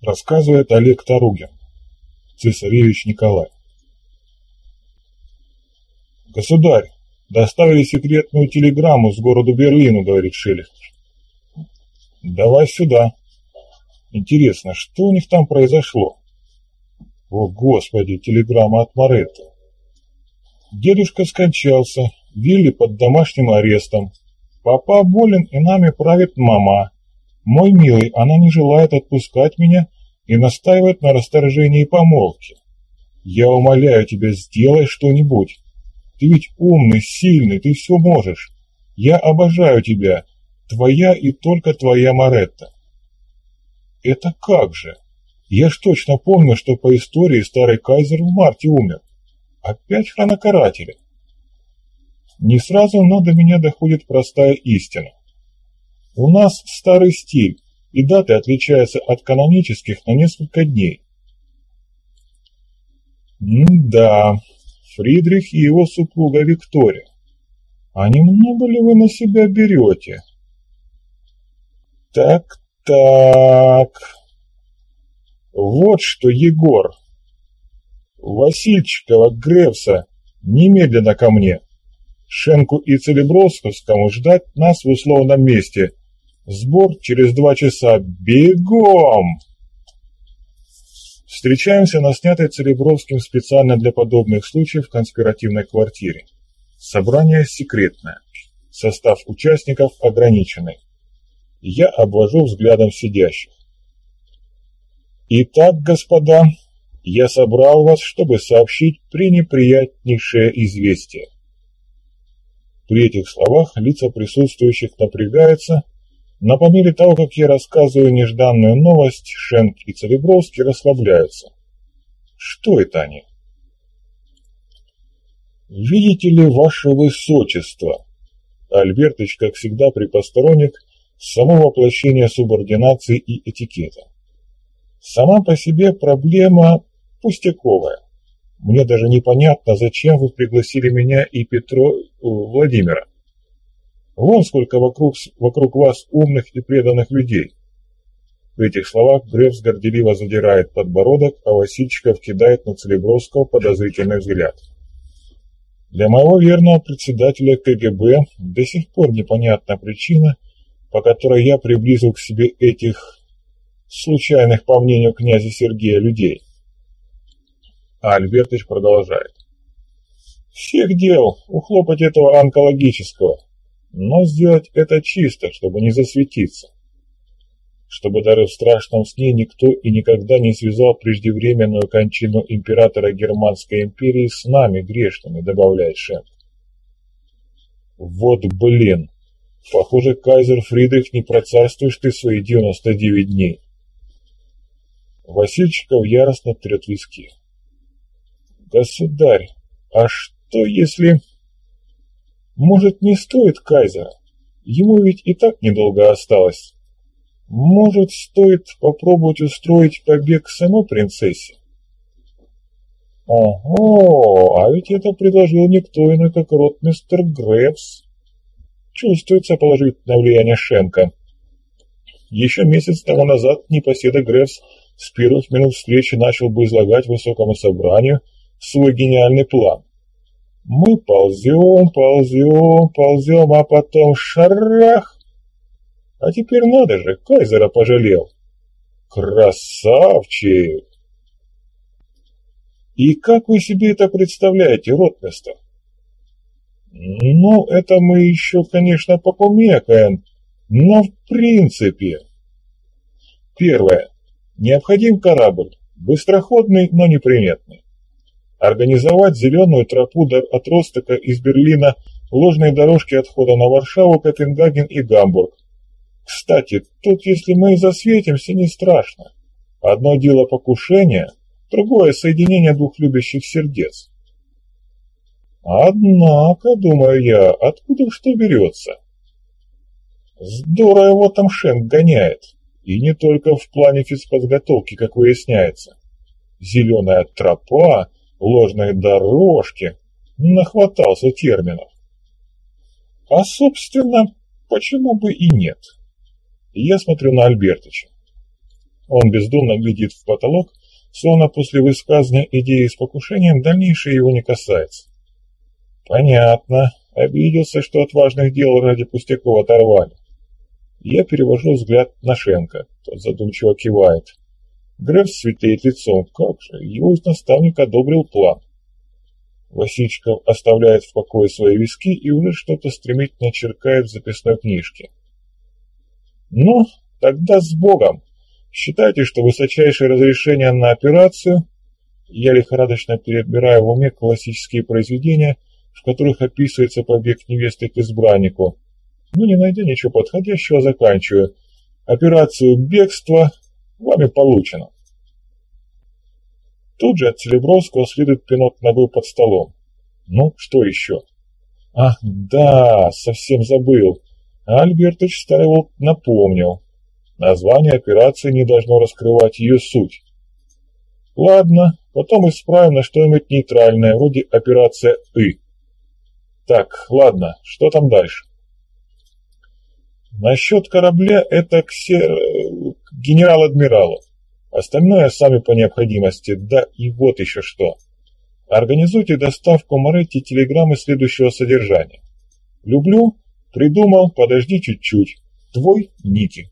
Рассказывает Олег Таругин, цесаревич Николай. «Государь, доставили секретную телеграмму с города Берлину», — говорит Шелестов. «Давай сюда. Интересно, что у них там произошло?» «О, Господи, телеграмма от Моретто. Дедушка скончался, Вилли под домашним арестом. Папа болен, и нами правит мама. Мой милый, она не желает отпускать меня и настаивает на расторжении помолвки. Я умоляю тебя, сделай что-нибудь. Ты ведь умный, сильный, ты все можешь. Я обожаю тебя. Твоя и только твоя Маретта. Это как же? Я ж точно помню, что по истории старый кайзер в марте умер. Опять хронокаратели. Не сразу, но до меня доходит простая истина. У нас старый стиль, и даты отличаются от канонических на несколько дней. М-да, Фридрих и его супруга Виктория. А немного ли вы на себя берете? Так-так... Вот что, Егор. Васильчикова, Гревса, немедленно ко мне. Шенку и Целебровскому ждать нас в условном месте. Сбор через два часа. Бегом! Встречаемся на снятой Целебровским специально для подобных случаев конспиративной квартире. Собрание секретное. Состав участников ограниченный. Я обвожу взглядом сидящих. Итак, господа, я собрал вас, чтобы сообщить пренеприятнейшее известие. При этих словах лица присутствующих напрягаются, но по мере того, как я рассказываю нежданную новость, Шенк и Царебровский расслабляются. Что это они? «Видите ли, ваше высочество?» Альбертыч, как всегда, при посторонних, само воплощение субординации и этикета. Сама по себе проблема пустяковая. Мне даже непонятно, зачем вы пригласили меня и Петро э, Владимира. Вон сколько вокруг, вокруг вас умных и преданных людей. В этих словах Грефс горделиво задирает подбородок, а Васильчиков кидает на Целебровского подозрительный взгляд. Для моего верного председателя КГБ до сих пор непонятна причина, по которой я приблизил к себе этих случайных, по мнению князя Сергея, людей. А Альбертович продолжает. Всех дел ухлопать этого онкологического, но сделать это чисто, чтобы не засветиться. Чтобы даже в страшном сне никто и никогда не связал преждевременную кончину императора Германской империи с нами, грешными, добавляет Шем. Вот блин, похоже, кайзер Фридрих не процарствуешь ты свои 99 дней. Васильчиков яростно трет виски. Государь, а что если... Может, не стоит кайзера? Ему ведь и так недолго осталось. Может, стоит попробовать устроить побег самой принцессе? Ого, а ведь это предложил никто иной, как ротмистер Гребс. Чувствуется положительное влияние Шенка. Еще месяц тому назад непоседа Гребс с первых минут встречи начал бы излагать высокому собранию свой гениальный план. Мы ползем, ползем, ползем, а потом шарах! А теперь надо же, Кайзера пожалел. Красавчик! И как вы себе это представляете, ротмистер? Ну, это мы еще, конечно, покумекаем, но в принципе... Первое. Необходим корабль, быстроходный, но неприметный организовать зеленую тропу от Ростока из Берлина, ложные дорожки отхода на Варшаву, Копенгаген и Гамбург. Кстати, тут если мы и засветимся, не страшно. Одно дело покушение, другое соединение двух любящих сердец. Однако, думаю я, откуда что берется? Здорово его там Шенк гоняет. И не только в плане физподготовки, как выясняется. Зеленая тропа ложной дорожки, нахватался терминов. А, собственно, почему бы и нет? Я смотрю на Альбертыча. Он бездумно глядит в потолок, словно после высказывания идеи с покушением дальнейшее его не касается. Понятно. Обиделся, что от важных дел ради пустяков оторвали. Я перевожу взгляд на Шенка. Тот задумчиво кивает. Греф светлеет лицом. Как же, его наставник одобрил план. Васильчиков оставляет в покое свои виски и уже что-то стремительно черкает в записной книжке. «Ну, тогда с Богом! Считайте, что высочайшее разрешение на операцию...» Я лихорадочно перебираю в уме классические произведения, в которых описывается побег невесты к избраннику. Но не найдя ничего подходящего, заканчиваю. Операцию «Бегство» вами получено. Тут же от Целебровского следует пинок ногой под столом. Ну, что еще? Ах, да, совсем забыл. Альбертович Староволк напомнил. Название операции не должно раскрывать ее суть. Ладно, потом исправим на что-нибудь нейтральное, вроде операция «И». Так, ладно, что там дальше? Насчет корабля это к, генерал-адмиралу. Остальное сами по необходимости, да и вот еще что. Организуйте доставку Моретти телеграммы следующего содержания. Люблю, придумал, подожди чуть-чуть. Твой Ники.